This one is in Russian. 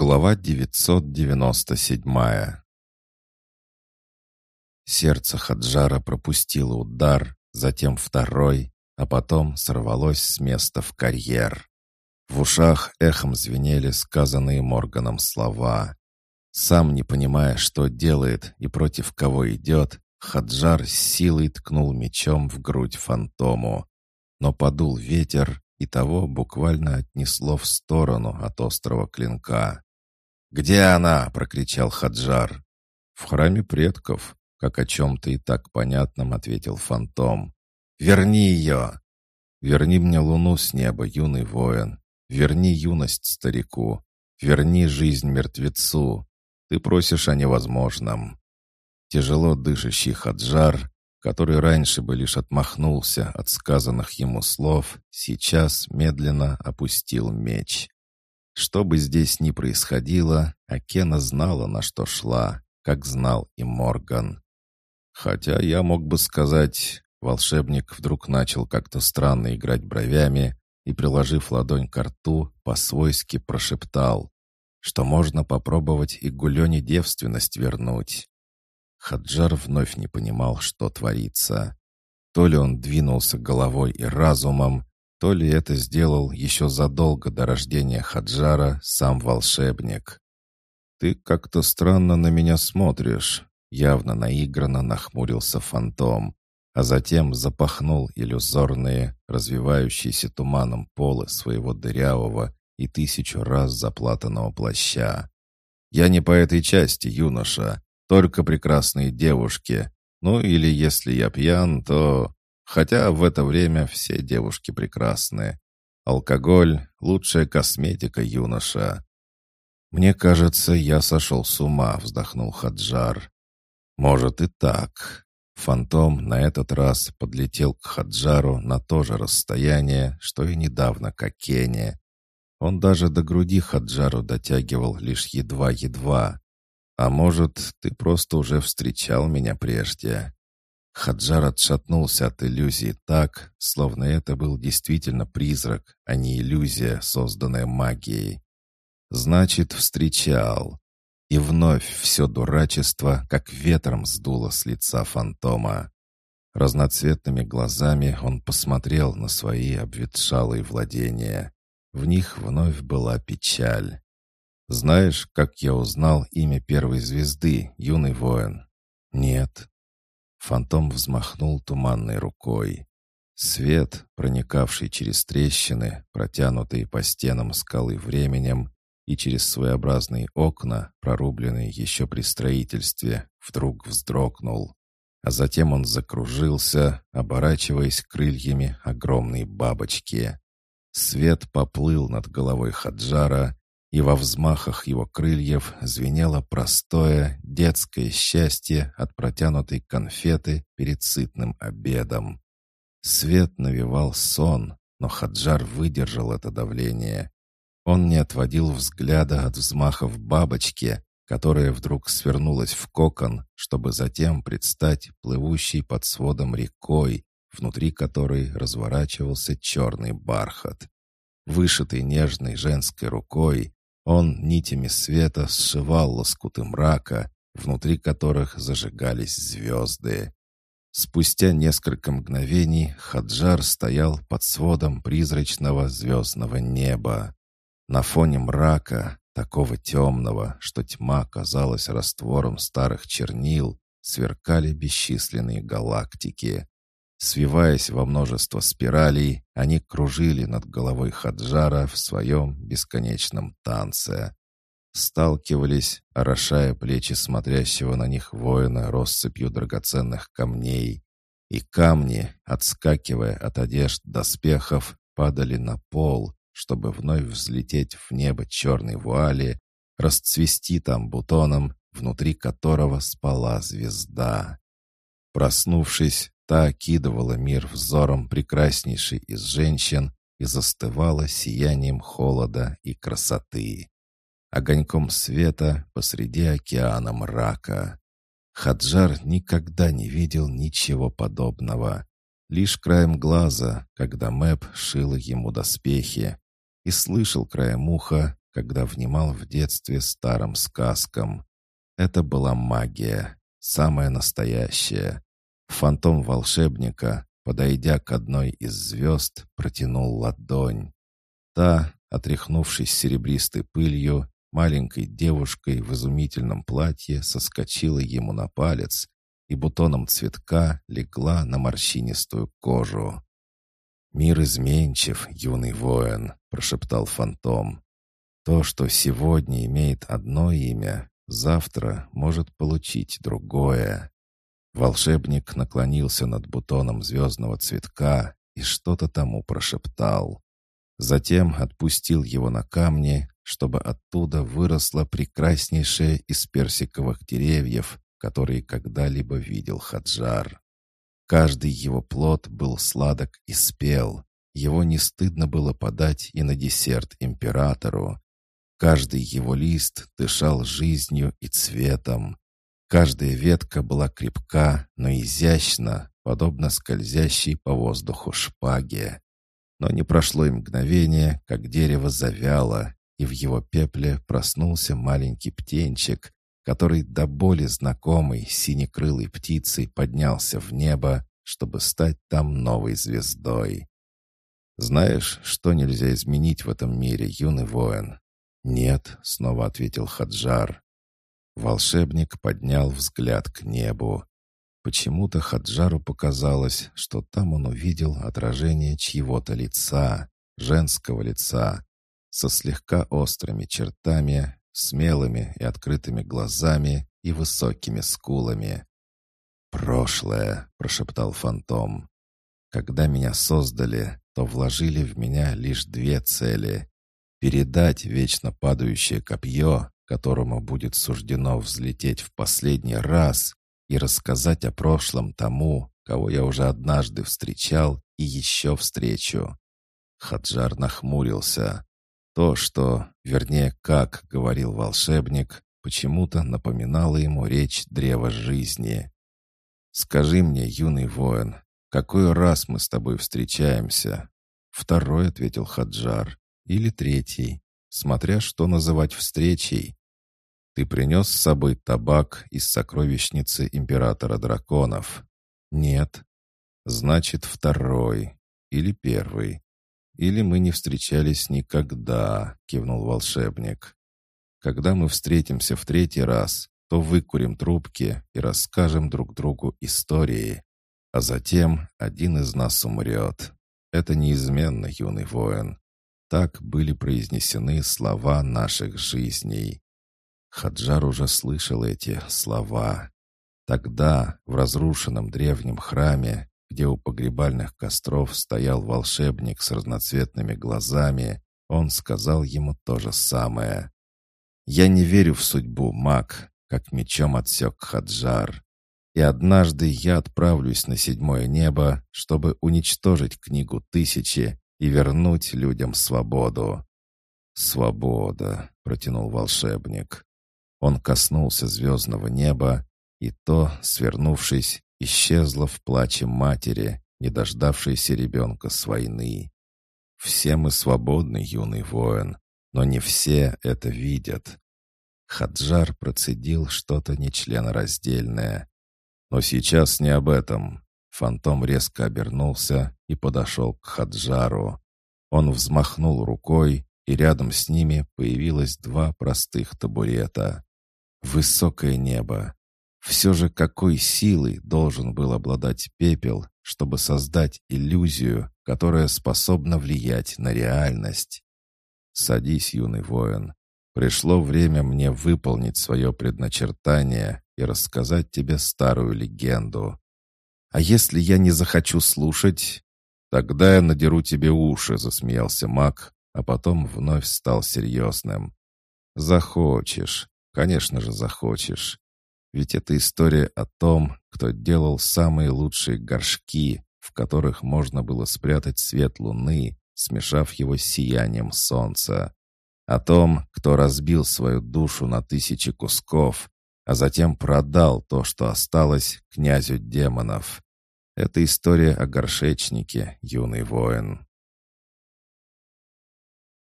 Глава 997 Сердце Хаджара пропустило удар, затем второй, а потом сорвалось с места в карьер. В ушах эхом звенели сказанные Морганом слова. Сам не понимая, что делает и против кого идет, Хаджар с силой ткнул мечом в грудь фантому. Но подул ветер, и того буквально отнесло в сторону от острого клинка. «Где она?» — прокричал Хаджар. «В храме предков», — как о чем-то и так понятном ответил фантом. «Верни ее!» «Верни мне луну с неба, юный воин. Верни юность старику. Верни жизнь мертвецу. Ты просишь о невозможном». Тяжело дышащий Хаджар который раньше бы лишь отмахнулся от сказанных ему слов, сейчас медленно опустил меч. Что бы здесь ни происходило, Акена знала, на что шла, как знал и Морган. Хотя я мог бы сказать, волшебник вдруг начал как-то странно играть бровями и, приложив ладонь к рту, по-свойски прошептал, что можно попробовать и Гулене девственность вернуть. Хаджар вновь не понимал, что творится. То ли он двинулся головой и разумом, то ли это сделал еще задолго до рождения Хаджара сам волшебник. «Ты как-то странно на меня смотришь», — явно наигранно нахмурился фантом, а затем запахнул иллюзорные, развивающиеся туманом полы своего дырявого и тысячу раз заплатанного плаща. «Я не по этой части, юноша. Только прекрасные девушки. Ну или если я пьян, то... Хотя в это время все девушки прекрасны. Алкоголь — лучшая косметика юноша. «Мне кажется, я сошел с ума», — вздохнул Хаджар. «Может и так». Фантом на этот раз подлетел к Хаджару на то же расстояние, что и недавно к Акене. Он даже до груди Хаджару дотягивал лишь едва-едва. А может, ты просто уже встречал меня прежде?» Хаджар отшатнулся от иллюзии так, словно это был действительно призрак, а не иллюзия, созданная магией. «Значит, встречал». И вновь все дурачество, как ветром сдуло с лица фантома. Разноцветными глазами он посмотрел на свои обветшалые владения. В них вновь была печаль. «Знаешь, как я узнал имя первой звезды, юный воин?» «Нет». Фантом взмахнул туманной рукой. Свет, проникавший через трещины, протянутые по стенам скалы временем, и через своеобразные окна, прорубленные еще при строительстве, вдруг вздрогнул. А затем он закружился, оборачиваясь крыльями огромной бабочки. Свет поплыл над головой Хаджара, и во взмахах его крыльев звенело простое детское счастье от протянутой конфеты перед сытным обедом. Свет навевал сон, но Хаджар выдержал это давление. Он не отводил взгляда от взмахов бабочки, которая вдруг свернулась в кокон, чтобы затем предстать плывущей под сводом рекой, внутри которой разворачивался черный бархат. Вышитый нежной женской рукой, он нитями света сшивал лоскуты мрака, внутри которых зажигались звезды. Спустя несколько мгновений Хаджар стоял под сводом призрачного звездного неба. На фоне мрака, такого темного, что тьма казалась раствором старых чернил, сверкали бесчисленные галактики. Свиваясь во множество спиралей, они кружили над головой Хаджара в своем бесконечном танце. Сталкивались, орошая плечи смотрящего на них воина россыпью драгоценных камней. И камни, отскакивая от одежд доспехов, падали на пол, чтобы вновь взлететь в небо черной вуали, расцвести там бутоном, внутри которого спала звезда. Проснувшись, Та окидывала мир взором прекраснейшей из женщин и застывала сиянием холода и красоты. Огоньком света посреди океана мрака. Хаджар никогда не видел ничего подобного. Лишь краем глаза, когда Мэп шила ему доспехи, и слышал краем уха, когда внимал в детстве старым сказкам. Это была магия, самая настоящая. Фантом волшебника, подойдя к одной из звезд, протянул ладонь. Та, отряхнувшись серебристой пылью, маленькой девушкой в изумительном платье соскочила ему на палец и бутоном цветка легла на морщинистую кожу. «Мир изменчив, юный воин», — прошептал фантом. «То, что сегодня имеет одно имя, завтра может получить другое». Волшебник наклонился над бутоном звездного цветка и что-то тому прошептал. Затем отпустил его на камни, чтобы оттуда выросла прекраснейшая из персиковых деревьев, которые когда-либо видел Хаджар. Каждый его плод был сладок и спел. Его не стыдно было подать и на десерт императору. Каждый его лист дышал жизнью и цветом. Каждая ветка была крепка, но изящна, подобно скользящей по воздуху шпаге. Но не прошло и мгновение, как дерево завяло, и в его пепле проснулся маленький птенчик, который до боли знакомой синекрылой птицей поднялся в небо, чтобы стать там новой звездой. «Знаешь, что нельзя изменить в этом мире, юный воин?» «Нет», — снова ответил Хаджар. Волшебник поднял взгляд к небу. Почему-то Хаджару показалось, что там он увидел отражение чьего-то лица, женского лица, со слегка острыми чертами, смелыми и открытыми глазами и высокими скулами. «Прошлое», — прошептал фантом. «Когда меня создали, то вложили в меня лишь две цели. Передать вечно падающее копье, которому будет суждено взлететь в последний раз, и рассказать о прошлом тому, кого я уже однажды встречал и еще встречу». Хаджар нахмурился. То, что, вернее, как говорил волшебник, почему-то напоминало ему речь древа жизни. «Скажи мне, юный воин, какой раз мы с тобой встречаемся?» «Второй», — ответил Хаджар, — «или третий, смотря что называть встречей. Ты принес с собой табак из сокровищницы императора драконов?» «Нет». «Значит, второй или первый. «Или мы не встречались никогда», — кивнул волшебник. «Когда мы встретимся в третий раз, то выкурим трубки и расскажем друг другу истории, а затем один из нас умрет. Это неизменно, юный воин. Так были произнесены слова наших жизней». Хаджар уже слышал эти слова. Тогда, в разрушенном древнем храме, где у погребальных костров стоял волшебник с разноцветными глазами, он сказал ему то же самое. «Я не верю в судьбу, маг», — как мечом отсек Хаджар. «И однажды я отправлюсь на седьмое небо, чтобы уничтожить книгу тысячи и вернуть людям свободу». «Свобода», — протянул волшебник. Он коснулся звездного неба, и то, свернувшись, исчезла в плаче матери, не дождавшейся ребенка с войны. Все мы свободны, юный воин, но не все это видят. Хаджар процедил что-то нечленораздельное. Но сейчас не об этом. Фантом резко обернулся и подошел к Хаджару. Он взмахнул рукой, и рядом с ними появилось два простых табурета. Высокое небо, все же какой силой должен был обладать пепел, чтобы создать иллюзию, которая способна влиять на реальность? «Садись, юный воин. Пришло время мне выполнить свое предначертание и рассказать тебе старую легенду. А если я не захочу слушать, тогда я надеру тебе уши», — засмеялся маг, а потом вновь стал серьезным. «Захочешь, конечно же захочешь. Ведь это история о том, кто делал самые лучшие горшки, в которых можно было спрятать свет луны, смешав его с сиянием солнца. О том, кто разбил свою душу на тысячи кусков, а затем продал то, что осталось, князю демонов. Это история о горшечнике, юный воин.